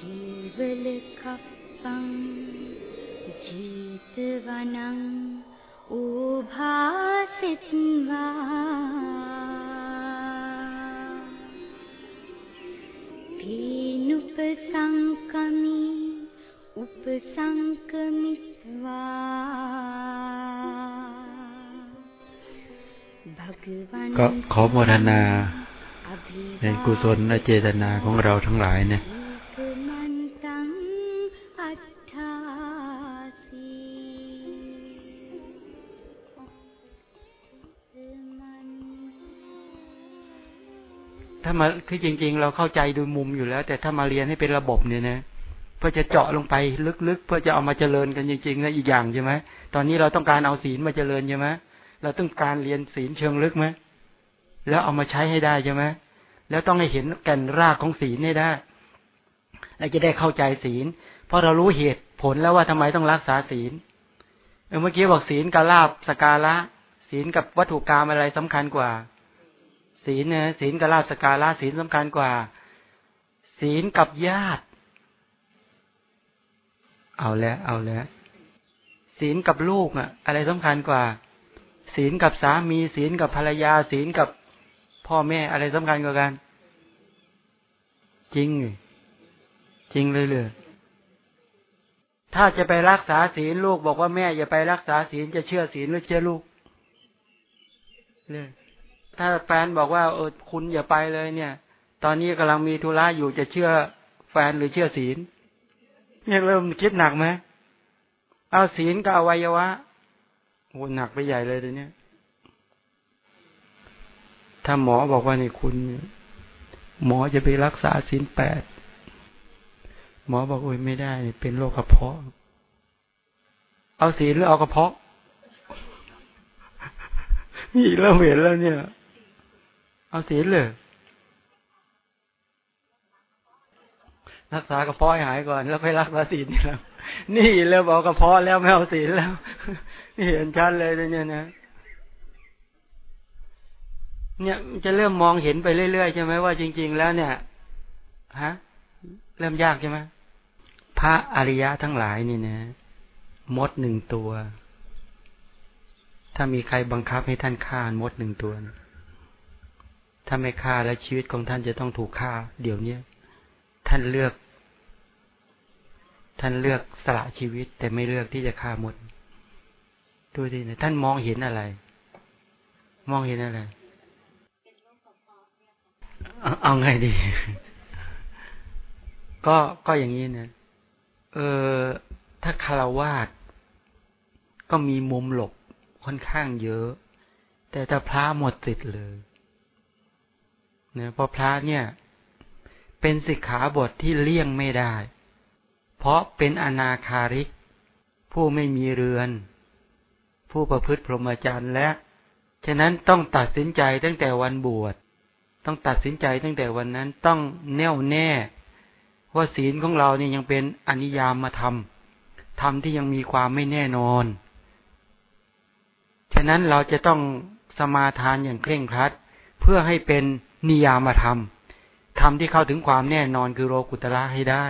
केवलकप्पं जेतवनम् उभासित्वा तेनुपसङ्कमि उपसङ्कमित्वा ก็ขอโมทนา ในกุศลและเจตนาของเราทั้งหลายเนี่ย ามาคือจริง ๆ เราเข้าใจดูมุมอยู่แล้ว แต่ถ้ามาเรียนให้เป็นระบบเนี่ยนะเพื่อจะเจาะลงไปลึกๆ เพื่อจะเอามาเจริญกันจริงๆนะอีกอย่างใช่ไหมตอนนี้เราต้องการเอาศีลมาเจริญใช่ไหมเราต้องการเรียนศีลเชิงลึกไหมแล้วเอามาใช้ให้ได้ใช่ไหมแล้วต้องให้เห็นแก่นรากของศีลให้ได้เราจะได้เข้าใจศีล เพราะเรารู้เหตุผลแล้วว่าทำไมต้องรักษาศีลเออเมื่อกี้บอกศีลกับลาบสการะศีลกับวัตถุกรรมอะไรสำคัญกว่า ศีลเนี่ยศีลกับลาบสการะศีลสำคัญกว่า ศีลกับญาติ เอาแล้ว เอาแล้วศีลกับลูกอะอะไรสำคัญกว่า ศีลกับสามี ศีลกับภรรยา ศีลกับพ่อแม่อะไรสำคัญกว่ากัน จริง จริงเลยเลยถ้าจะไปรักษาศีลลูกบอกว่าแม่อย่าไปรักษาศีลจะเชื่อศีลหรือเชื่อลูก เลย ถ้าแฟนบอกว่าเออคุณอย่าไปเลยเนี่ย ตอนนี้กำลังมีธุระอยู่จะเชื่อแฟนหรือเชื่อศีลเนี่ยเริ่มคิดหนักไหมเอาศีลกับอวัยวะโอ้หนักไปใหญ่เลยเดี๋ยวนี้ถ้าหมอบอกว่านี่คุณหมอจะไปรักษาศีลแปดหมอบอกโอ้ยไม่ได้เป็นโรคกระเพาะ เอาศีลหรือเอากระเพาะนี่เริ่มเห็นแล้วเนี่ย เอาศีลเลยรักษากระเพาะหายก่อน แล้วไปรักษาศีลนี่แล้วนี่เริ่มเอากระเพาะแล้วไม่เอาศีลแล้วนี่เห็นชัดเลยเนี่ยนะเนี่ยจะเริ่มมองเห็นไปเรื่อยๆใช่ไหมว่าจริง ๆ แล้วเนี่ยฮะเริ่มยากใช่ไหมพระอริยะทั้งหลายนี่นะ มดหนึ่งตัว ถ้ามีใครบังคับให้ท่านฆ่ามดหนึ่งตัว ถ้าไม่ฆ่าแล้วชีวิตของท่านจะต้องถูกฆ่า เดี๋ยวนี้ท่านเลือก ท่านเลือกสละชีวิต แต่ไม่เลือกที่จะฆ่าหมดดูสินะท่านมองเห็นอะไร มองเห็นอะไรเอาไงดี ก็ก็อย่างนี้นะเออถ้าคารวาสก็มีมุมหลบค่อนข้างเยอะ แต่ถ้าพระหมดสิทธิ์เลย เนี่ยเพราะพระเนี่ย เป็นสิกขาบทที่เลี่ยงไม่ได้ เพราะเป็นอนาคาริก ผู้ไม่มีเรือน ผู้ประพฤติพรหมจรรย์และ ฉะนั้นต้องตัดสินใจตั้งแต่วันบวช ต้องตัดสินใจตั้งแต่วันนั้นต้องแน่วแน่ว่าศีลของเราเนี่ยยังเป็นอนิยามมาทำทำที่ยังมีความไม่แน่นอน ฉะนั้นเราจะต้องสมาทานอย่างเคร่งครัด เพื่อให้เป็น นิยามธรรมทำที่เข้าถึงความแน่นอนคือโรกุตระให้ได้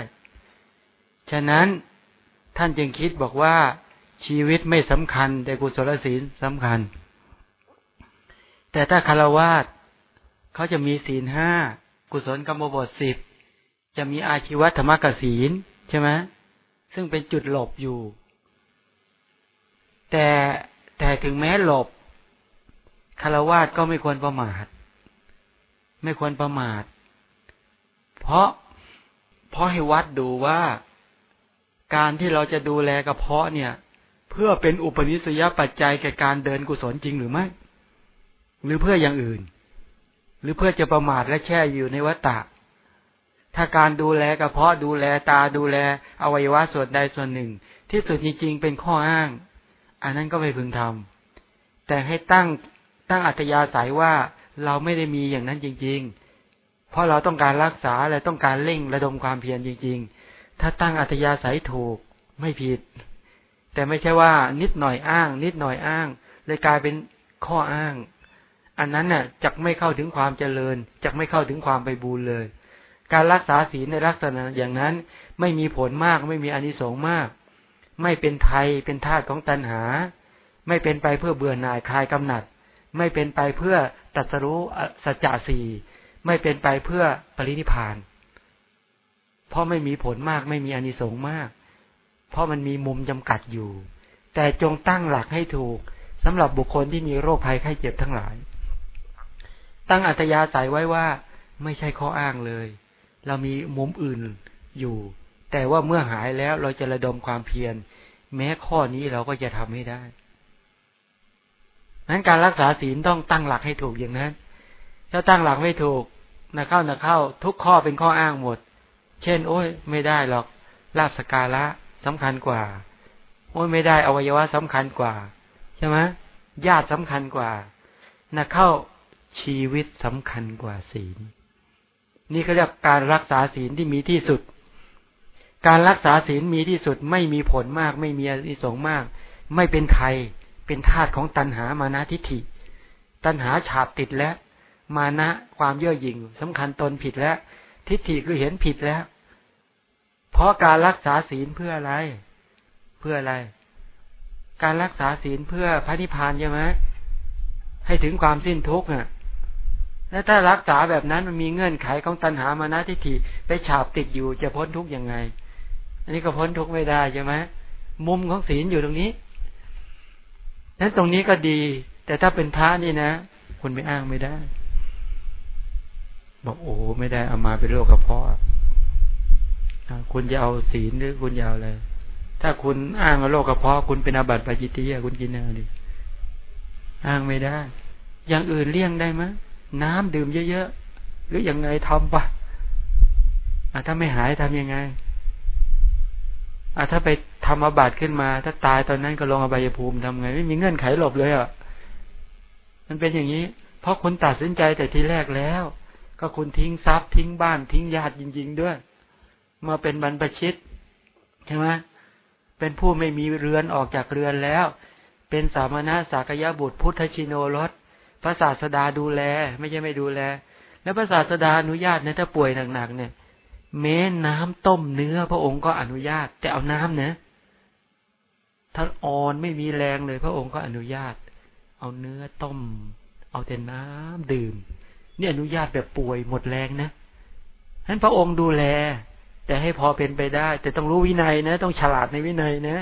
ฉะนั้นท่านจึงคิดบอกว่าชีวิตไม่สำคัญ แต่กุศลศีลสำคัญ แต่ถ้าคารวาสเขาจะมีศีลห้ากุศลกรรมบทสิบจะมีอาชีวธรรมกศีลใช่ไหมซึ่งเป็นจุดหลบอยู่ แต่แต่ถึงแม้หลบคารวาสก็ไม่ควรประมาท ไม่ควรประมาท เพราะเพราะให้วัดดูว่า การที่เราจะดูแลกระเพาะเนี่ย เพื่อเป็นอุปนิสัยปัจจัยแก่การเดินกุศลจริงหรือไม่ หรือเพื่ออย่างอื่น หรือเพื่อจะประมาทและแช่อยู่ในวัฏฏะถ้าการดูแลกระเพาะดูแลตาดูแลอวัยวะส่วนใดส่วนหนึ่ง ที่สุดจริงๆเป็นข้ออ้าง อันนั้นก็ไม่พึงทำแต่ให้ตั้งตั้งอัตยาศัยว่า เราไม่ได้มีอย่างนั้นจริง ๆ เพราะเราต้องการรักษาและต้องการเร่งระดมความเพียรจริง ๆ ถ้าตั้งอัตยาศัยถูกไม่ผิด แต่ไม่ใช่ว่านิดหน่อยอ้าง นิดหน่อยอ้าง เลยกลายเป็นข้ออ้าง อันนั้นน่ะจะไม่เข้าถึงความเจริญจะไม่เข้าถึงความไปบูรเลย การรักษาศีลในลักษณะอย่างนั้นไม่มีผลมากไม่มีอนิสงส์มาก ไม่เป็นไทยเป็นธาตุของตัณหา ไม่เป็นไปเพื่อเบื่อหน่ายคลายกำหนัด ไม่เป็นไปเพื่อ ตัดสรู้สัจจะสี่ไม่เป็นไปเพื่อปรินิพาน เพราะไม่มีผลมากไม่มีอนิสงส์มาก เพราะมันมีมุมจำกัดอยู่ แต่จงตั้งหลักให้ถูกสำหรับบุคคลที่มีโรคภัยไข้เจ็บทั้งหลาย ตั้งอัตยาศัยไว้ว่า ไม่ใช่ข้ออ้างเลย เรามีมุมอื่นอยู่ แต่ว่าเมื่อหายแล้วเราจะระดมความเพียร แม้ข้อนี้เราก็จะทำให้ได้ นั้นการรักษาศีลต้องตั้งหลักให้ถูกอย่างนั้น ถ้าตั้งหลักไม่ถูกนะเข้านะเข้า ทุกข้อเป็นข้ออ้างหมด เช่น โอ้ยไม่ได้หรอกลาบสกาละสำคัญกว่า โอ้ยไม่ได้อวัยวะสำคัญกว่า ใช่ไหมญาติสำคัญกว่านะเข้าชีวิตสำคัญกว่าศีล นี่เขาเรียกการรักษาศีลที่มีที่สุด การรักษาศีลมีที่สุดไม่มีผลมาก ไม่มีอนิสงส์มาก ไม่เป็นไทย เป็นธาตุของตัณหามานะทิฏฐิ ตัณหาฉาบติดแล้ว มานะความเย่อหยิ่งสำคัญตนผิดแล้ว ทิฏฐิคือเห็นผิดแล้ว เพราะการรักษาศีลเพื่ออะไร เพื่ออะไร การรักษาศีลเพื่อพระนิพพานใช่ไหมให้ถึงความสิ้นทุกข์อะแล้วถ้ารักษาแบบนั้นมันมีเงื่อนไขของตัณหามานะทิฏฐิไปฉาบติดอยู่จะพ้นทุกข์ยังไง อันนี้ก็พ้นทุกข์ไม่ได้ใช่ไหมมุมของศีลอยู่ตรงนี้ นั้นตรงนี้ก็ดี แต่ถ้าเป็นพระนี่นะคุณไม่อ้างไม่ได้ บอกโอ้ไม่ได้เอามาเป็นโรคกระเพาะคุณจะเอาศีลหรือคุณจะเอาอะไรถ้าคุณอ้างโรคกระเพาะคุณเป็นอาบัติปาจิตีคุณกินอะไรดิอ้างไม่ได้ อย่างอื่นเลี่ยงได้ไหมน้ำดื่มเยอะๆหรืออยังไงทำปะะถ้าไม่หายทำยังไง อะถ้าไปทำอาบัติขึ้นมา ถ้าตายตอนนั้นก็ลงอบายภูมิทำไง ไม่มีเงื่อนไขหลบเลยอะมันเป็นอย่างนี้ เพราะคุณตัดสินใจแต่ทีแรกแล้ว ก็คุณทิ้งทรัพย์ทิ้งบ้านทิ้งญาติจริง ๆ ด้วย มาเป็นบรรพชิตใช่ไหมเป็นผู้ไม่มีเรือนออกจากเรือนแล้ว เป็นสามณะสากยบุตรพุทธชิโนรสพระศาสดาดูแล ไม่ใช่ไม่ดูแล แล้วพระศาสดาอนุญาตเนี่ยถ้าป่วยหนักๆเนี่ย แม้น้ำต้มเนื้อ พระองค์ก็อนุญาต แต่เอาน้ำนะถ้าอ่อนไม่มีแรงเลย พระองค์ก็อนุญาต เอาเนื้อต้ม เอาแต่น้ำดื่ม นี่อนุญาตแบบป่วยหมดแรงนะฉะนั้นพระองค์ดูแล แต่ให้พอเป็นไปได้ แต่ต้องรู้วินัยนะ ต้องฉลาดในวินัยนะ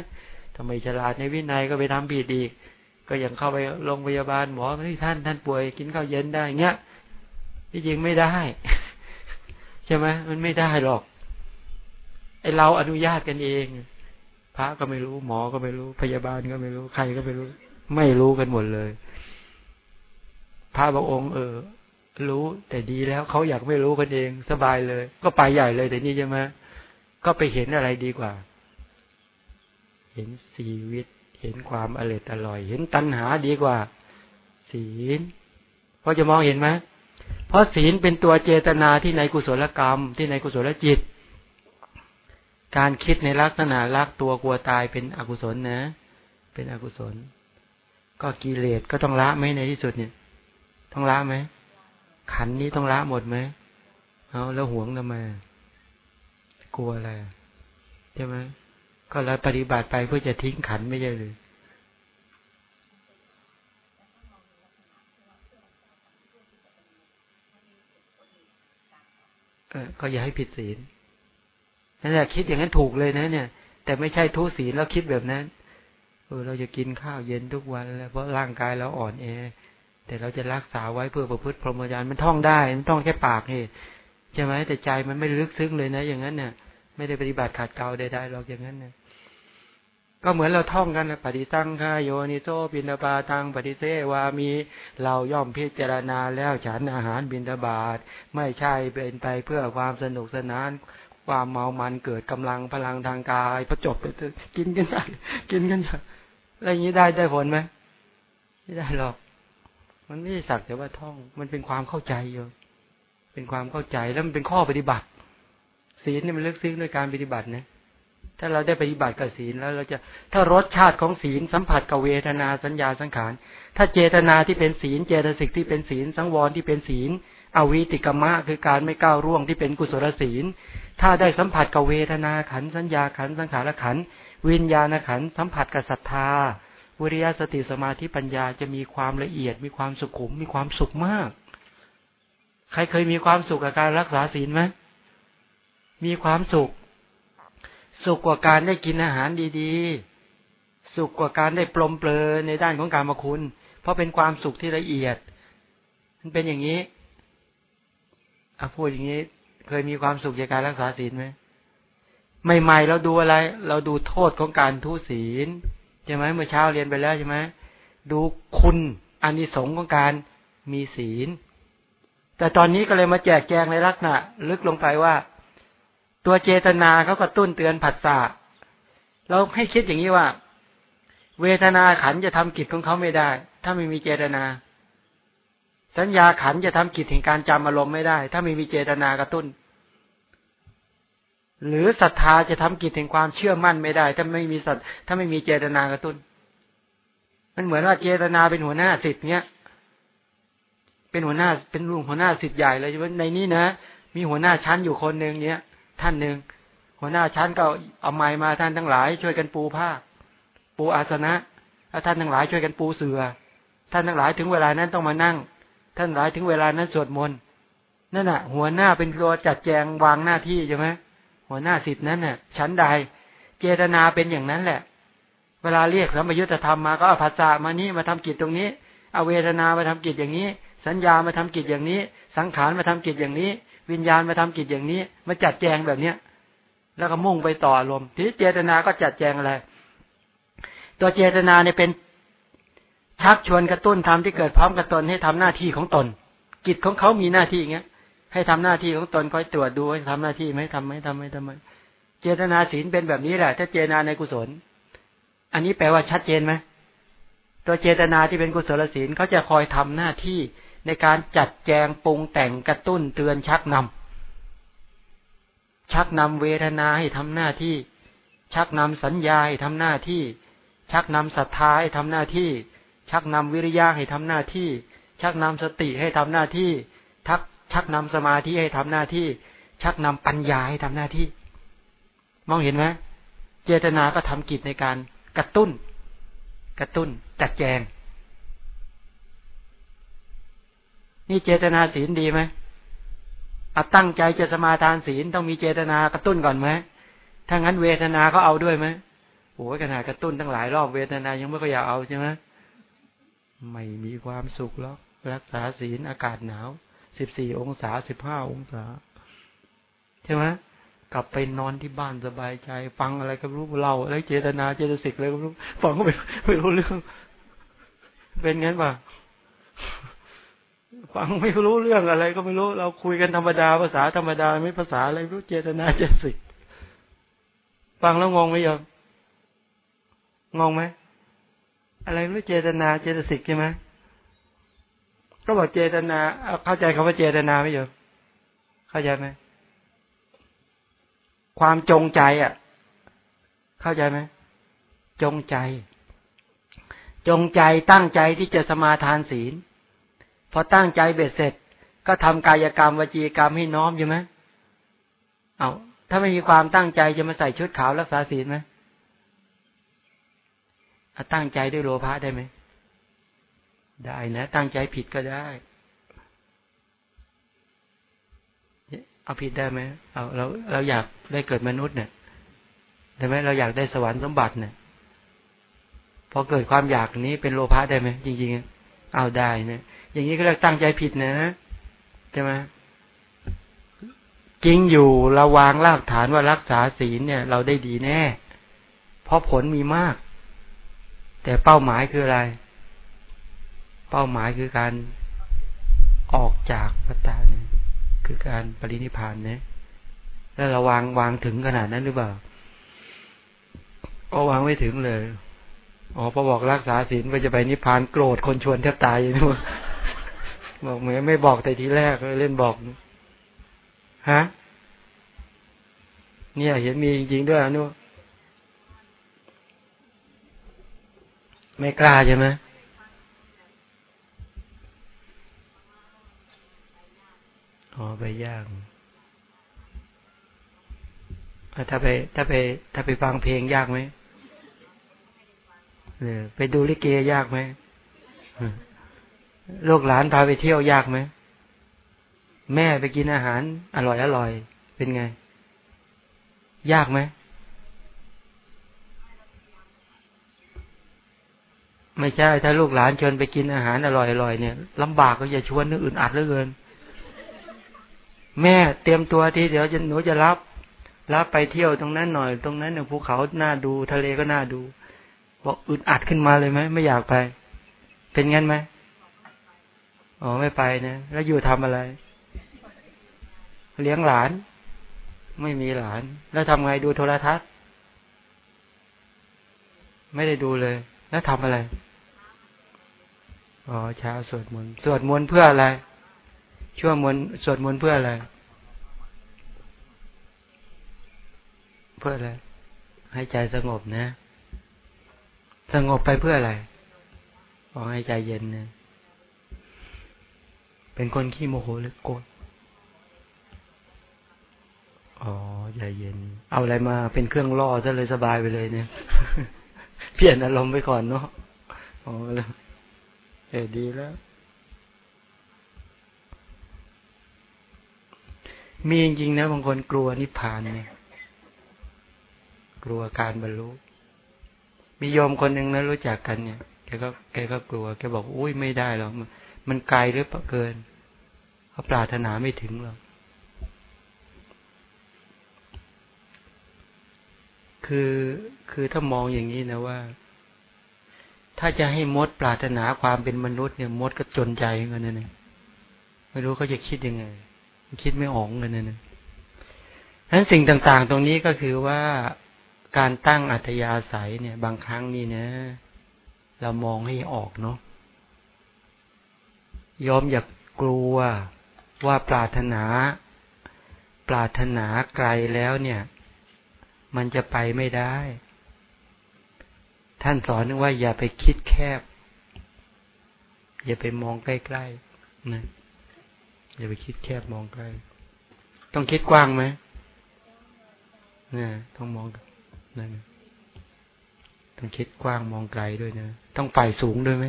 ทำไมฉลาดในวินัยก็ไปทำผิดอีก ก็ยังเข้าไปโรงพยาบาลหมอที่ท่านท่านป่วยกินข้าวเย็นได้เงี้ยที่จริงไม่ได้ ช่ไหมมันไม่ได้หรอกไอเราอนุญาตกันเอง พระก็ไม่รู้ หมอก็ไม่รู้ พยาบาลก็ไม่รู้ ใครก็ไม่รู้ ไม่รู้กันหมดเลย พระบางองค์ เออ รู้แต่ดีแล้วเขาอยากไม่รู้กันเอง สบายเลย ก็ไปใหญ่เลยแต่นี่ใช่ไหมก็ไปเห็นอะไรดีกว่า เห็นชีวิต เห็นความอร่อยอร่อย เห็นตัณหาดีกว่า ศีลพอจะมองเห็นไหม เพราะศีลเป็นตัวเจตนาที่ในกุศลกรรม ที่ในกุศลจิต การคิดในลักษณะรักตัวกลัวตายเป็นอกุศลนะ เป็นอกุศล ก็กิเลสก็ต้องละไหมในที่สุดเนี่ย ต้องละไหมขันนี้ต้องละหมดไหมเอาแล้วหวงทำไมกลัวอะไรใช่ไหมก็แล้วปฏิบัติไปเพื่อจะทิ้งขันไม่ใช่หรือ ก็อย่าให้ผิดศีลนั่นแหละคิดอย่างนั้นถูกเลยนะ เนี่ย แต่ไม่ใช่ทุศีลแล้วคิดแบบนั้นเออเราจะกินข้าวเย็นทุกวันแล้วเพราะร่างกายเราอ่อนแอแต่เราจะรักษาไว้เพื่อประพฤติพรหมจรรย์มันท่องได้มันท่องแค่ปากนี่ใช่ไหมแต่ใจมันไม่ลึกซึ้งเลยนะ อย่างนั้นเนี่ยไม่ได้ปฏิบัติขาดเกลาใดๆหรอกอย่างนั้นเนี่ย ก็เหมือนเราท่องกันนะปฏิสังขายโยนิโซบินาบาตังปฏิเสวามี เราย่อมพิจารณาแล้วฉันอาหารบินทบาทไม่ใช่เป็นไปเพื่อความสนุกสนาน ความเมามันเกิดกำลังพลังทางกายพอจบไปกินกันได้กินกันอะไรอย่างนี้ได้ได้ผลไหมไม่ได้หรอก มันไม่ใช่สักแต่ว่าท่อง มันเป็นความเข้าใจอยู่เป็นความเข้าใจแล้วมันเป็นข้อปฏิบัติศีลเนี่ยมันเลือกซึ้งด้วยการปฏิบัตินะ ถ้าเราได้ปฏิบัติกับศีลแล้วเราจะถ้ารสชาติของศีลสัมผัสกับเวทนาสัญญาสังขาร ถ้าเจตนาที่เป็นศีล เจตสิกที่เป็นศีล สังวรที่เป็นศีล อวิติกมะ คือการไม่ก้าวร่วงที่เป็นกุศลศีล ถ้าได้สัมผัสกับเวทนาขันสัญญาขันสังขารขันวิญญาณขันสัมผัสกับศรัทธาวิริยะสติสมาธิปัญญาจะมีความละเอียด มีความสุขุม มีความสุขมาก ใครเคยมีความสุขกับการรักษาศีลไหมมีความสุข สุขกว่าการได้กินอาหารดีๆ สุขกว่าการได้ปลมเปลือในด้านของการมาคุณ เพราะเป็นความสุขที่ละเอียด มันเป็นอย่างนี้อาพูดอย่างนี้ เคยมีความสุขจากการรักษาศีลไหมใหม่ๆเราดูอะไร เราดูโทษของการทุศีลใช่ไหมเมื่อเช้าเรียนไปแล้วใช่ไหมดูคุณอานิสงส์ของการมีศีล แต่ตอนนี้ก็เลยมาแจกแจงในลักษณะ ลึกลงไปว่า ตัวเจตนาเขาก็ตุ้นเตือนผัสสะเราให้คิดอย่างนี้ว่า เวทนาขันจะทำกิจของเขาไม่ได้ ถ้าไม่มีเจตนา สัญญาขันจะทำกิจแห่งการจำอารมณ์ไม่ได้ ถ้าไม่มีเจตนากระตุ้น หรือศรัทธาจะทำกิจแห่งความเชื่อมั่นไม่ได้ ถ้าไม่มีสัตถ้าไม่มีเจตนากระตุ้น มันเหมือนว่าเจตนาเป็นหัวหน้าสิทธิ์เนี้ยเป็นหัวหน้าเป็นลุงหัวหน้าสิทธิ์ใหญ่เลยว่าในนี้นะมีหัวหน้าชั้นอยู่คนหนึ่งเนี้ย ท่านหนึ่งหัวหน้าชั้นก็เอาไม้มาท่านทั้งหลาย ช่วยกันปูผ้า ปูอาสนะท่านทั้งหลายช่วยกันปูเสือ ท่านทั้งหลายถึงเวลานั้นต้องมานั่ง ท่านหลายถึงเวลานั้นสวดมนต์นั่นน่ะ หัวหน้าเป็นตัวจัดแจงวางหน้าที่ใช่ไหมหัวหน้าสิทธินั้นน่ะชั้นใด เจตนาเป็นอย่างนั้นแหละ เวลาเรียกสัมยุญธรรมมาก็เอาภาษามานี้มาทำกิจตรงนี้เอาเวทนามาทำกิจอย่างนี้ สัญญามาทำกิจอย่างนี้ สังขารมาทำกิจอย่างนี้ วิญญาณมาทำกิจอย่างนี้ มาจัดแจงแบบเนี้ย แล้วก็มุ่งไปต่ออารมณ์ทีเจตนาก็จัดแจงอะไร ตัวเจตนาเนี่ยเป็นชักชวนกระตุ้นทำที่เกิดพร้อมกับตนให้ทำหน้าที่ของตน กิจของเขามีหน้าที่อย่างเงี้ย ให้ทำหน้าที่ของตนคอยตรวจดูให้ทำหน้าที่ไหมทำไหมทำไหมทำไมเจตนาศีลเป็นแบบนี้แหละ ถ้าเจตนาในกุศล อันนี้แปลว่าชัดเจนไหมตัวเจตนาที่เป็นกุศลศีลเขาจะคอยทำหน้าที่ ในการจัดแจงปรุงแต่งกระตุ้นเตือนชักนำชักนำเวทนาให้ทำหน้าที่ ชักนำสัญญาให้ทำหน้าที่ ชักนำศรัทธาให้ทำหน้าที่ ชักนำวิริยะให้ทำหน้าที่ ชักนำสติให้ทำหน้าที่ทักชักนำสมาธิให้ทำหน้าที่ ชักนำปัญญาให้ทำหน้าที่ มองเห็นไหมเจตนาก็ทำกิจในการกระตุ้น กระตุ้นจัดแจง นี่เจตนาศีลดีไหมอาตั้งใจจะสมาทานศีลต้องมีเจตนากระตุ้นก่อนไหมถ้างั้นเวทนาเขาเอาด้วยไหมโอ้ยขนาดกระตุ้นตั้งหลายรอบเวทนายังไม่ก็อยากเอาใช่ไหมไม่มีความสุขแล้วรักษาศีลอากาศหนาวสิบสี่องศาสิบห้าองศา ใช่ไหมกลับไปนอนที่บ้านสบายใจ ฟังอะไรก็รู้เราอะไรเจตนาเจตสิกอะไรก็รู้ฟังก็ไม่ไม่รู้เรื่อง เป็นงั้นป่ะ ฟังไม่รู้เรื่องอะไร ก็ไม่รู้ เราคุยกันธรรมดาภาษาธรรมดาไม่ภาษาอะไรรู้เจตนาเจตสิกฟังแล้วงงไหมยอมงงไหมอะไรรู้เจตนาเจตสิกใช่ไหมก็บอกเจตนาเข้าใจคำว่าเจตนาไหมโยมเข้าใจไหมความจงใจอะ เข้าใจไหมจงใจ จงใจตั้งใจที่จะสมาทานศีล พอตั้งใจเบ็ดเสร็จ ก็ทำกายกรรมวจีกรรมให้น้อมใช่ไหมเอาถ้าไม่มีความตั้งใจจะมาใส่ชุดขาวรักษาศีลไหมตั้งใจด้วยโลภะได้ไหมได้นะ ตั้งใจผิดก็ได้ เอาผิดได้ไหมเอาเราเราอยากได้เกิดมนุษย์เนี่ยได้ไหมเราอยากได้สวรรค์สมบัติเนี่ยพอเกิดความอยากนี้เป็นโลภะได้ไหมจริงๆเอาได้นะ อย่างนี้ก็เรียกตั้งใจผิดนะใช่ไหมจริงอยู่เราวางรากฐานว่ารักษาศีลเนี่ย เราได้ดีแน่ เพราะผลมีมาก แต่เป้าหมายคืออะไร เป้าหมายคือการออกจากปัตตาเนี่ยคือการปรินิพานเนี่ยแล้วเราวางวางถึงขนาดนั้นหรือเปล่าก็วางไม่ถึงเลย อ๋อพอบอกรักษาศีลไปจะไปนิพพานโกรธคนชวนแทบตายอยู่นู่น บอกเหมือนไม่บอกแต่ทีแรกเล่นบอกฮะเนี่ย เห็นมีจริงๆด้วยนู่นไม่กล้าใช่ไหมอ๋อไปย่างถ้าไป ถ้าไป ถ้าไปฟังเพลงยากไหมเออไปดูลิเกยากไหม ลูกหลานพาไปเที่ยวยากไหม แม่ไปกินอาหาร อร่อยอร่อย เป็นไง ยากไหม ไม่ใช่ ถ้าลูกหลานชวนไปกินอาหารอร่อยอร่อยเนี่ยลำบากก็อย่าชวนนึกอื่นอัดเหลือเกิน แม่เตรียมตัวที่เดี๋ยวจะหนูจะรับ รับไปเที่ยวตรงนั้นหน่อย ตรงนั้นเนี่ยภูเขาหน้าดู ทะเลก็น่าดูบอกอึดอัดขึ้นมาเลยไหมไม่อยากไป เป็นงั้นไหม อ๋อไม่ไปนะแล้วอยู่ทำอะไร เลี้ยงหลาน ไม่มีหลาน แล้วทำไงดูโทรทัศน์ ไม่ได้ดูเลย แล้วทำอะไรอ๋อเช้าสวดมนต์สวดมนต์เพื่ออะไรช่วงมนต์สวดมนต์เพื่ออะไร เพื่ออะไร ให้ใจสงบนะ สงบไปเพื่ออะไรขอให้ใจเย็นนะ เป็นคนขี้โมโหหรือโกรธอ๋อใจเย็น เอาอะไรมาเป็นเครื่องล่อซะเลยสบายไปเลยเนี่ย เปลี่ยนอารมณ์ไปก่อนเนาะอ๋อแล้วเออดีแล้ว มีจริงๆนะบางคนกลัวนิพพานเนี่ย กลัวการบรรลุ มีโยมคนหนึ่งนะรู้จักกันเนี่ยแกก็แกก็กลัวแกบอกอุ้ยไม่ได้หรอก มันไกลหรือเกินเขาปรารถนาไม่ถึงหรอกคือคือถ้ามองอย่างนี้นะว่า ถ้าจะให้มดปรารถนาความเป็นมนุษย์เนี่ย มดก็จนใจเงินนั่นเองไม่รู้เขาจะคิดยังไง คิดไม่ออกเงินนั่นเองฉะนั้นสิ่งต่างๆ ตรงนี้ก็คือว่าการตั้งอัธยาศัยเนี่ย บางครั้งนี่นะ เรามองให้ออกเนาะ ยอมอย่ากกลัวว่าปรารถนา ปรารถนาไกลแล้วเนี่ย มันจะไปไม่ได้ ท่านสอนว่าอย่าไปคิดแคบ อย่าไปมองใกล้ๆนะอย่าไปคิดแคบมองใกล้ต้องคิดกว้างไหมเนี่ยต้องมองนั่นต้องคิดกว้างมองไกลด้วยนะ ต้องไปสูงด้วยไหม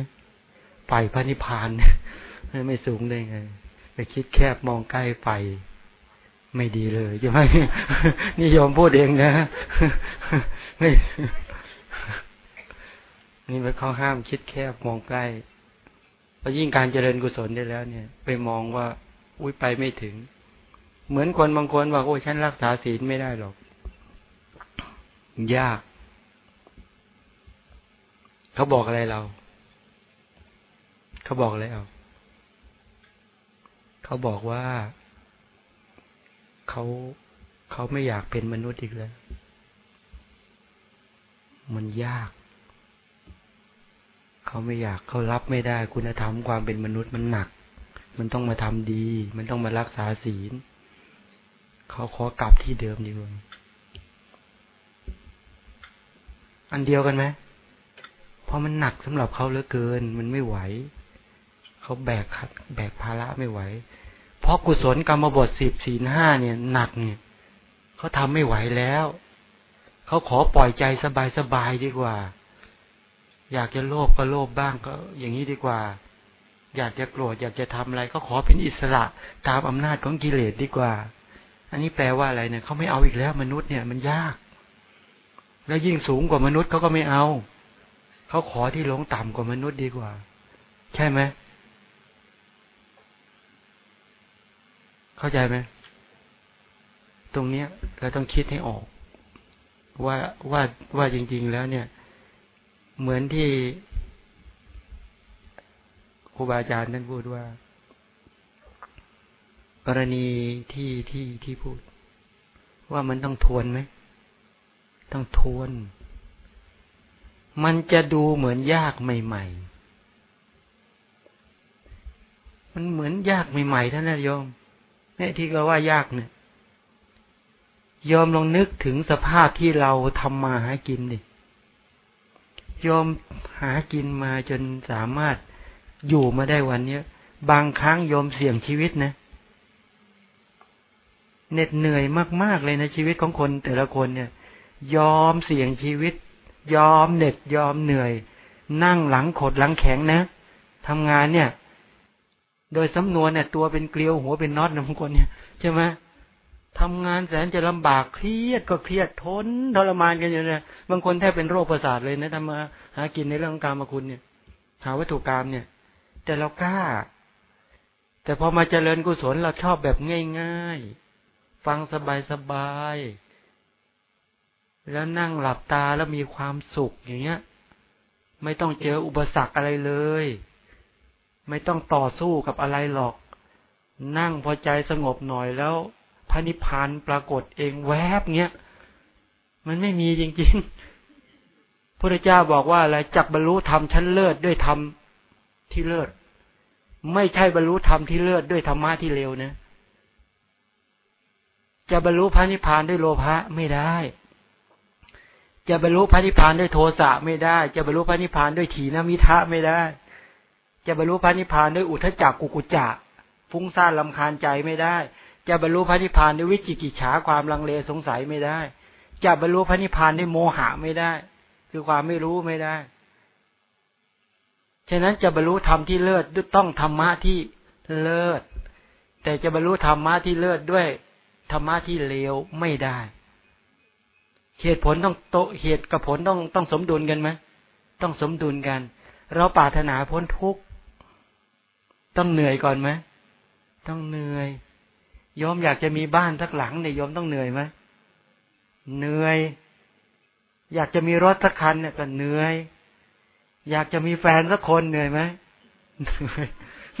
ไปพระนิพพาน ไม่สูงได้ไงไปคิดแคบมองใกล้ไป ไม่ดีเลยใช่ไหมนี่ยอมพูดเองนะไม่นี่เป็นข้อห้ามคิดแคบมองใกล้พอยิ่งการเจริญกุศลได้แล้ว เนี่ย ไปมองว่า อุ้ยไปไม่ถึง เหมือนคนบางคนว่าโอ้ฉันรักษาศีลไม่ได้หรอก ยาก เขาบอกอะไรเรา เขาบอกอะไรเอา เขาบอกว่าเขาเขาไม่อยากเป็นมนุษย์อีกแล้วมันยาก เขาไม่อยากเขารับไม่ได้ คุณธรรมความเป็นมนุษย์มันหนัก มันต้องมาทำดี มันต้องมารักษาศีล เขาขอกลับที่เดิมดีกว่าอันเดียวกันไหมเพราะมันหนักสำหรับเขาเหลือเกิน มันไม่ไหว เขาแบกขัดแบกภาระไม่ไหว เพราะกุศลกรรมบทสิบสี่ห้าเนี่ยหนักเนี่ยเขาทำไม่ไหวแล้ว เขาขอปล่อยใจสบายสบายดีกว่า อยากจะโลภก็โลภบ้างก็ อย่างนี้ดีกว่า อยากจะโกรธอยากจะทำอะไร ก็ขอเป็นอิสระตามอำนาจของกิเลสดีกว่า อันนี้แปลว่าอะไรเนี่ยเขาไม่เอาอีกแล้วมนุษย์เนี่ยมันยาก แล้วยิ่งสูงกว่ามนุษย์เขาก็ไม่เอา เขาขอที่ลงต่ำกว่ามนุษย์ดีกว่า ใช่ไหมเข้าใจไหมตรงเนี้ยเราต้องคิดให้ออก ว่าว่าว่าจริง ๆ แล้วเนี่ย เหมือนที่ครูบาอาจารย์นั่นพูดว่า กรณีที่ที่ที่พูด ว่ามันต้องทวนไหมต้องทวน มันจะดูเหมือนยากใหม่ ๆ มันเหมือนยากใหม่ๆท่านนะโยม เนี่ยที่เราว่ายากเนี่ยยอมลองนึกถึงสภาพที่เราทำมาหากินดิยอมหากินมาจนสามารถอยู่มาได้วันเนี้ย บางครั้งยอมเสี่ยงชีวิตนะเหน็ดเหนื่อยมาก ๆ เลยนะชีวิตของคนแต่ละคนเนี่ย ยอมเสี่ยงชีวิต ยอมเหน็ดยอมเหนื่อย นั่งหลังขดหลังแข็งนะทำงานเนี่ย โดยสำนวนเนี่ย ตัวเป็นเกลียวหัวเป็นน็อตนะบางคนเนี่ยใช่ไหมทำงานแสนจะลำบากเครียดก็เครียดทนทรมานกันอยู่เนี่ยบางคนแทบเป็นโรคประสาทเลยนะทำมาหากินในเรื่องการมาคุณเนี่ยหาวัตถุกรรมเนี่ย แต่เรากล้า แต่พอมาเจริญกุศลเราชอบแบบง่าย ๆ ฟังสบายๆแล้วนั่งหลับตาแล้วมีความสุขอย่างเงี้ย ไม่ต้องเจออุปสรรคอะไรเลย ไม่ต้องต่อสู้กับอะไรหรอก นั่งพอใจสงบหน่อยแล้วพระนิพพานปรากฏเองแวบเงี้ย มันไม่มีจริงๆพระเจ้าบอกว่าอะไรจักบรรลุธรรมชั้นเลิศด้วยธรรมที่เลิศ ไม่ใช่บรรลุธรรมที่เลิศด้วยธรรมะที่เลวนะจะบรรลุพระนิพพานด้วยโลภะไม่ได้ จะบรรลุพระนิพพานด้วยโทสะไม่ได้ จะบรรลุพระนิพพานด้วยถีนมิทะไม่ได้ จะบรรลุพระนิพพานด้วยอุทจักกุกุจักฟุ้งซ่านลำคาญใจไม่ได้ จะบรรลุพระนิพพานด้วยวิจิกิจฉาความลังเลสงสัยไม่ได้ จะบรรลุพระนิพพานด้วยโมหะไม่ได้ คือความไม่รู้ไม่ได้ ฉะนั้นจะบรรลุธรรมที่เลิศต้องธรรมะที่เลิศ แต่จะบรรลุธรรมะที่เลิศด้วยธรรมะที่เลวไม่ได้ เหตุผลต้องโตเหตุกับผลต้องต้องสมดุลกันไหมต้องสมดุลกัน เราปรารถนาพ้นทุกข์ ต้องเหนื่อยก่อนไหมต้องเหนื่อยยอมอยากจะมีบ้านสักหลังเนี่ยยอมต้องเหนื่อยไหมเหนื่อย อยากจะมีรถสักคันเนี่ยก็เหนื่อย อยากจะมีแฟนสักคนเหนื่อยไหม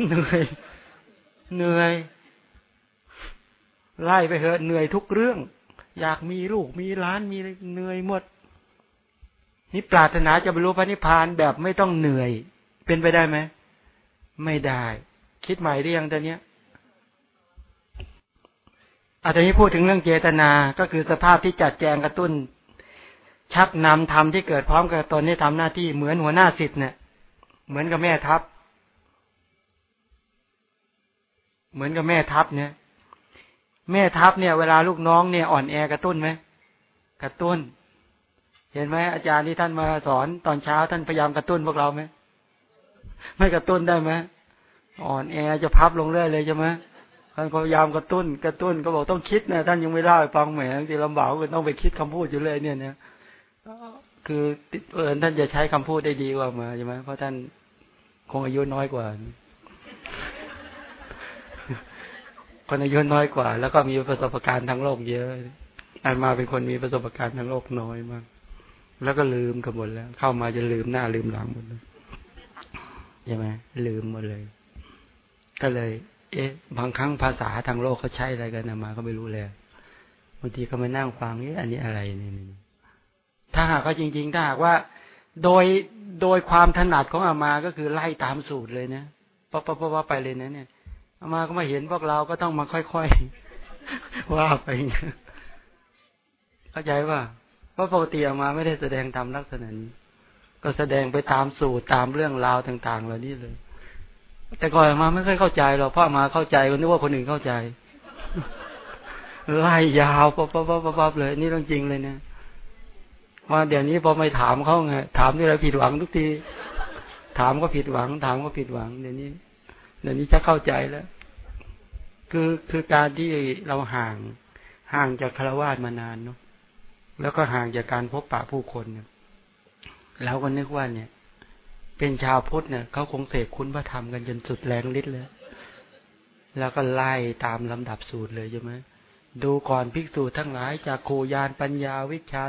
เหนื่อย เหนื่อย ไล่ไปเถอะเหนื่อยทุกเรื่อง อยากมีลูกมีล้านมีเหนื่อยหมด นี่ปรารถนาจะบรรลุพระนิพพานแบบไม่ต้องเหนื่อย เป็นไปได้ไหม ไม่ได้ คิดใหม่ได้ยังตอนเนี้ยอาจจะนี้พูดถึงเรื่องเจตนา ก็คือสภาพที่จัดแจงกระตุ้น ชักนำทำที่เกิดพร้อมกับตนที่ทำหน้าที่เหมือนหัวหน้าสิทธิ์เนี่ย เหมือนกับแม่ทัพ เหมือนกับแม่ทัพเนี่ย แม่ทัพเนี่ย เวลาลูกน้องเนี่ยอ่อนแอกระตุ้นไหมกระตุ้น เห็นไหมอาจารย์ที่ท่านมาสอนตอนเช้าท่านพยายามกระตุ้นพวกเราไหม ไม่กระตุ้นได้ไหมอ่อนแอจะพับลงเรื่อยเลยใช่ไหมท่านพยายามกระตุ้น กระตุ้นก็บอกต้องคิดนะท่านยังไม่ได้ฟังแหมที่ลำบากก็ต้องไปคิดคำพูดอยู่เลยเนี่ยเนี่ยคือเออท่านจะใช้คำพูดได้ดีกว่ามาใช่ไหมเพราะท่านคงอายุน้อยกว่า คนอายุน้อยกว่า แล้วก็มีประสบการณ์ทางโลกเยอะอันมาเป็นคนมีประสบการณ์ทางโลกน้อยมาก แล้วก็ลืมกันหมดแล้ว เข้ามาจะลืมหน้าลืมหลังหมดเลย ช่ไหมลืมหมดเลย ก็เลย เอ๊ะ บางครั้งภาษาทางโลกเขาใช้อะไรกันนะมา ก็ไม่รู้เลยบางทีเขามานั่งฟังนี่อันนี้อะไรนี่ถ้าหากว่าจริงๆถ้าหากว่า โดยโดยความถนัดของอามาก็คือไล่ตามสูตรเลยนะปั๊บปั๊บปั๊บไปเลยนะเนี่ยอามาก็มาเห็นพวกเราก็ต้องมาค่อยๆว่าไปเข้าใจว่าเพราะปกติอามาไม่ได้แสดงตามลักษณะนี้ ก็แสดงไปตามสูตรตามเรื่องราวต่างๆเหล่านี้เลย แต่ก่อนมาไม่ค่อยเข้าใจหรอกพ่อมาเข้าใจก็นึกว่าคนอื่นเข้าใจไล่ยาวปั๊บปั๊บปั๊บปั๊บเลย นี่เรื่องจริงเลยเนี่ยว่าเดี๋ยวนี้พอไม่ถามเขาไงถามที่เรผิดหวังทุกที ถามก็ผิดหวัง ถามก็ผิดหวัง เดี๋ยวนี้ เดี๋ยวนี้จะเข้าใจแล้ว คือคือการที่เราห่าง ห่างจากคารวะมานานเนาะแล้วก็ห่างจากการพบปะผู้คนเนี่ย เราก็นึกว่าเนี่ย เป็นชาวพุทธเนี่ยเขาคงเสกคุณพระธรรมกันจนสุดแรงฤทธิ์เลยแล้วก็ไล่ตามลำดับสูตรเลยใช่ไหมดูก่อนภิกษุทั้งหลายจากขูยานปัญญาวิชา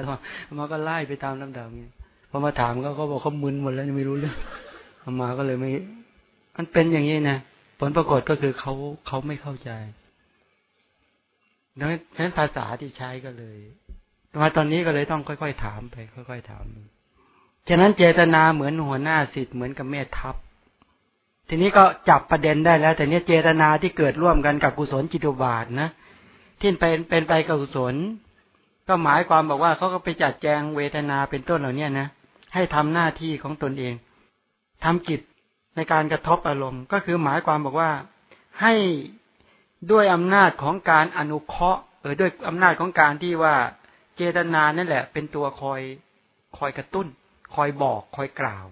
มาก็ไล่ไปตามลำดับเนี้พอมาถามก็เขาบอกเขามึนหมดแล้วไม่รู้เรื่องมาก็เลยไม่ มันเป็นอย่างนี้นะผลปรากฏก็คือเขาเขาไม่เข้าใจดังนั้นภาษาที่ใช้ก็เลยมาตอนนี้ก็เลยต้องค่อยๆถามไป ค่อยๆถาม ฉะนั้นเจตนาเหมือนหัวหน้าสิทธิ์เหมือนกับเมธทัพ ทีนี้ก็จับประเด็นได้แล้ว แต่เนี้ยเจตนาที่เกิดร่วมกันกับกุศลจิตุบาทนะที่เป็นเป็นไปกับกุศล ก็หมายความบอกว่าเขาก็ไปจัดแจงเวทนาเป็นต้นเหล่านี้นะให้ทำหน้าที่ของตนเองทำกิจในการกระทบอารมณ์ ก็คือหมายความบอกว่าให้ด้วยอำนาจของการอนุเคราะห์เออด้วยอำนาจของการที่ว่าเจตนานั่นแหละ เป็นตัวคอยคอยกระตุ้น คอยบอก คอยกล่าว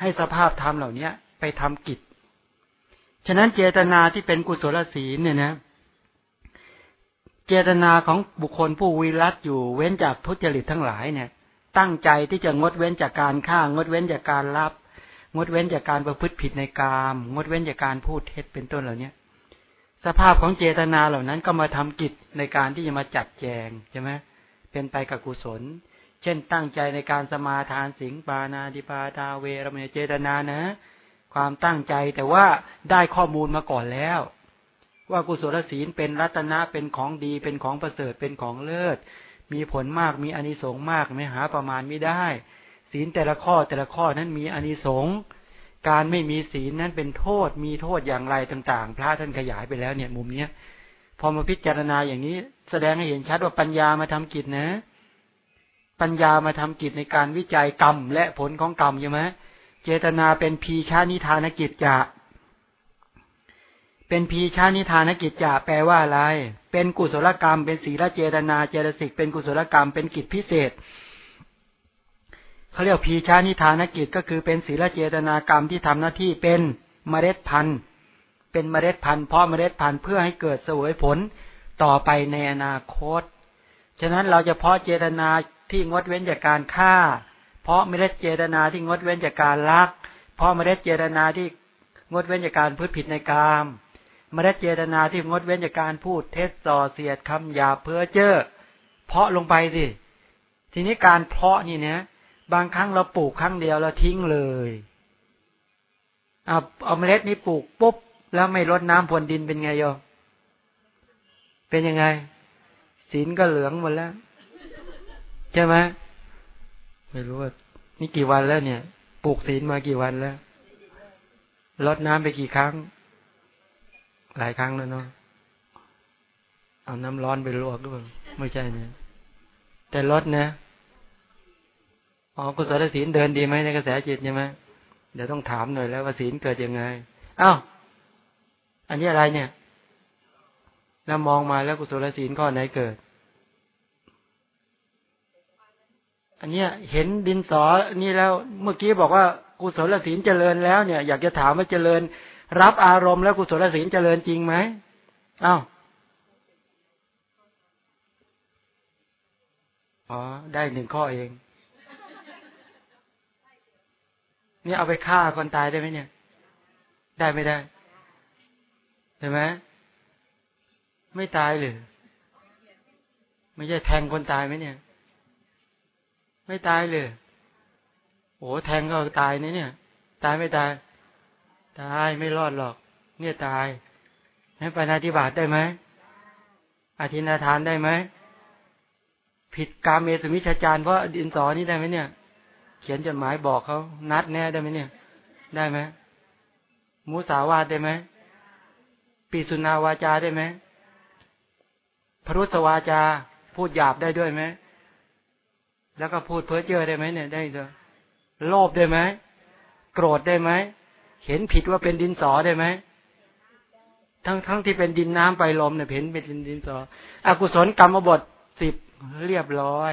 ให้สภาพธรรมเหล่านี้ไปทำกิจ ฉะนั้นเจตนาที่เป็นกุศลศีลเนี่ยนะ เจตนาของบุคคลผู้วิรัตอยู่เว้นจากทุจริตทั้งหลายเนี่ย ตั้งใจที่จะงดเว้นจากการฆ่างดเว้นจากการรับ งดเว้นจากการประพฤติผิดในกามงดเว้นจากการพูดเท็จเป็นต้นเหล่านี้สภาพของเจตนาเหล่านั้นก็มาทำกิจในการที่จะมาจัดแจงใช่ไหมเป็นไปกับกุศล เช่นตั้งใจในการสมาทานสิงปานาดิปาตาเวรมเจตนานะ ความตั้งใจแต่ว่าได้ข้อมูลมาก่อนแล้ว ว่ากุศลศีลเป็นรัตนะเป็นของดีเป็นของประเสริฐเป็นของเลิศ มีผลมากมีอนิสงส์มากไม่หาประมาณไม่ได้ ศีลแต่ละข้อแต่ละข้อนั้นมีอนิสงส์การไม่มีศีลนั้นเป็นโทษมีโทษอย่างไรต่างๆ พระท่านขยายไปแล้วเนี่ยมุมเนี้ยพอมาพิจารณาอย่างนี้ แสดงให้เห็นชัดว่าปัญญามาทำกิจนะ ปัญญามาทำกิจในการวิจัยกรรมและผลของกรรมใช่ไหมเจตนาเป็นพีชานิทานกิจจะ เป็นพีชานิทานกิจจะแปลว่าอะไร เป็นกุศลกรรม เป็นศีลเจตนาเจตสิก เป็นกุศลกรรม เป็นกิจพิเศษเขาเรียกพีชานิทานกิจก็คือเป็นศีลเจตนากรรมที่ทำหน้าที่เป็นเมล็ดพันธุ์ เป็นเมล็ดพันธุ์เพาะเมล็ดพันธุ์เพื่อให้เกิดเสวยผลต่อไปในอนาคต ฉะนั้นเราจะเพาะเจตนาที่งดเว้นจากการฆ่า เพราะเมล็ดเจตนาที่งดเว้นจากการลัก เพราะเมล็ดเจตนาที่งดเว้นจากการพูดผิดในกามเมล็ดเจตนาที่งดเว้นจากการพูดเท็จส่อเสียดคำหยาเพ้อเจ้อเพาะลงไปสิ ทีนี้การเพาะนี่เนี่ยบางครั้งเราปลูกครั้งเดียวเราทิ้งเลยเอาเอาเมล็ดนี้ปลูกปุ๊บแล้วไม่รดน้ำพรวนดินเป็นไงโยเป็นยังไง ศีลก็เหลืองหมดแล้ว ใช่ไหมไม่รู้ว่า นี่กี่วันแล้วเนี่ยปลูกศีลมากี่วันแล้วรดน้ำไปกี่ครั้ง หลายครั้งแล้วเนาะเอาน้ำร้อนไปลวกด้วยไม่ใช่เนี่ยแต่รดนะอ๋อกุศลศีลเดินดีไหมในกระแสจิตใช่ไหมเดี๋ยวต้องถามหน่อยแล้วว่าศีลเกิดยังไงอ้าวอันนี้อะไรเนี่ย แล้วมองมาแล้วกุศลศีลข้อไหนเกิด อันนี้เห็นดินสอนี่แล้วเมื่อกี้บอกว่ากุศลศีลเจริญแล้วเนี่ย อยากจะถามว่าเจริญ รับอารมณ์แล้วกุศลศีลเจริญจริงไหมอ้าวอ๋อได้หนึ่งข้อเอง นี่เอาไปฆ่าคนตายได้ไหมเนี่ย ได้ไม่ได้เห็นไหมไม่ตายหรือไม่ใช่แทงคนตายไหมเนี่ย ไม่ตายเลย โอ้แทงก็ตายนี่เนี่ย ตายไม่ตาย ตายไม่รอดหรอก เนี่ยตายให้ปาฏิบัติได้ไหมอธินาทานได้ไหม ผิดกาเมสุมิชาจารเพราะดินสอนี้ได้ไหมเนี่ย เขียนจดหมายบอกเขานัดแน่ได้ไหมเนี่ย ได้ไหมมุสาวาทได้ไหมปีสุนาวาจาได้ไหมพรุสวาจา พูดหยาบได้ด้วยไหม แล้วก็พูดเพ้อเจ้อได้ไหมเนี่ยได้เถอะโลภได้ไหมโกรธได้ไหมเห็นผิดว่าเป็นดินสอได้ไหมทั้งทั้งที่เป็นดินน้ำไปลมเนี่ยเห็นเป็นดินสออกุศลกรรมบทสิบเรียบร้อย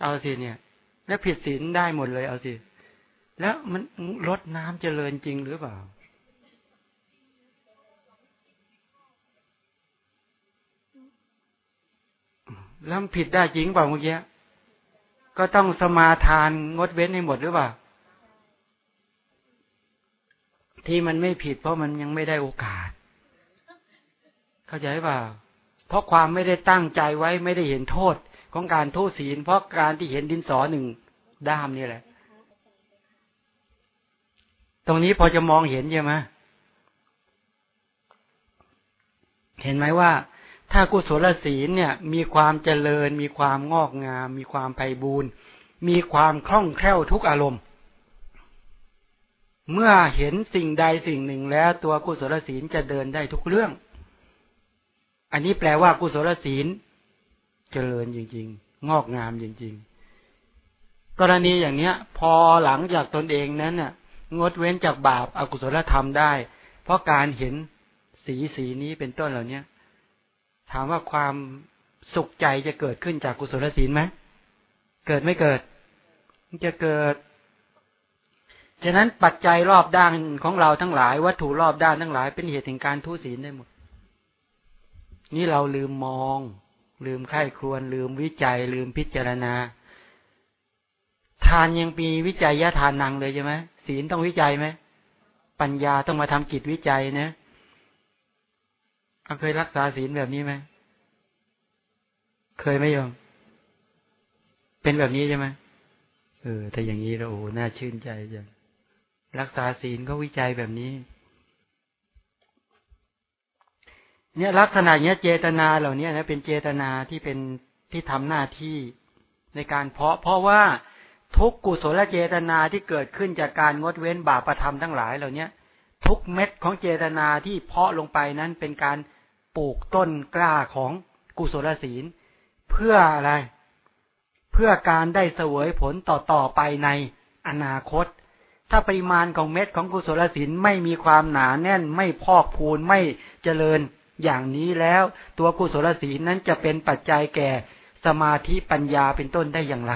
เอาสิเนี่ย แล้วผิดศีลได้หมดเลยเอาสิ แล้วมันลดน้ำเจริญจริงหรือเปล่าแล้วผิดได้จริงเปล่าเมื่อกี้ ก็ต้องสมาทานงดเว้นให้หมดหรือเปล่า ที่มันไม่ผิดเพราะมันยังไม่ได้โอกาส เข้าใจเปล่า เพราะความไม่ได้ตั้งใจไว้ไม่ได้เห็นโทษของการทุศีล เพราะการที่เห็นดินสอหนึ่งด้ามนี่แหละ ตรงนี้พอจะมองเห็นใช่ไหมเห็นไหมว่า ถ้ากุศลศีลเนี่ย มีความเจริญ มีความงอกงาม มีความไพบูรณ์มีความคล่องแคล่วทุกอารมณ์ เมื่อเห็นสิ่งใดสิ่งหนึ่งแล้ว ตัวกุศลศีลจะเดินได้ทุกเรื่อง อันนี้แปลว่ากุศลศีลเจริญจริง ๆ งอกงามจริง ๆ กรณีอย่างเนี้ย พอหลังจากตนเองนั้นน่ะ งดเว้นจากบาปอากุศลธรรมได้ เพราะการเห็นสีสีนี้เป็นต้นเหล่านี้ ถามว่าความสุขใจจะเกิดขึ้นจากกุศลศีลไหมเกิดไม่เกิดจะเกิด ฉะนั้นปัจจัยรอบด้านของเราทั้งหลาย วัตถุรอบด้านทั้งหลาย เป็นเหตุแห่งการทุศีลได้หมด นี่เราลืมมอง ลืมไข้ครวนลืมวิจัย ลืมพิจารณา ทานยังมีวิจัยยะทานนังเลยใช่ไหมศีลต้องวิจัยไหมปัญญาต้องมาทำจิตวิจัยนะเเคยรักษาศีลแบบนี้ไหม เคยไหมโยม เป็นแบบนี้ใช่ไหมเออถ้าอย่างนี้แล้วโอ้น่าชื่นใจจัง รักษาศีลก็วิจัยแบบนี้ เนี่ยลักษณะเนี้ยเจตนาเหล่านี้นะเป็นเจตนาที่เป็นที่ทำหน้าที่ในการเพาะ เพราะว่าทุกกุศลเจตนาที่เกิดขึ้นจากการงดเว้นบาปประธรรมทั้งหลายเหล่านี้ทุกเม็ดของเจตนาที่เพาะลงไปนั้นเป็นการ ปลูกต้นกล้าของกุศลศีล เพื่ออะไร เพื่อการได้เสวยผลต่อต่อไปในอนาคต ถ้าปริมาณของเม็ดของกุศลศีลไม่มีความหนาแน่นไม่พอกพูนไม่เจริญอย่างนี้แล้วตัวกุศลศีลนั้นจะเป็นปัจจัยแก่สมาธิปัญญาเป็นต้นได้อย่างไร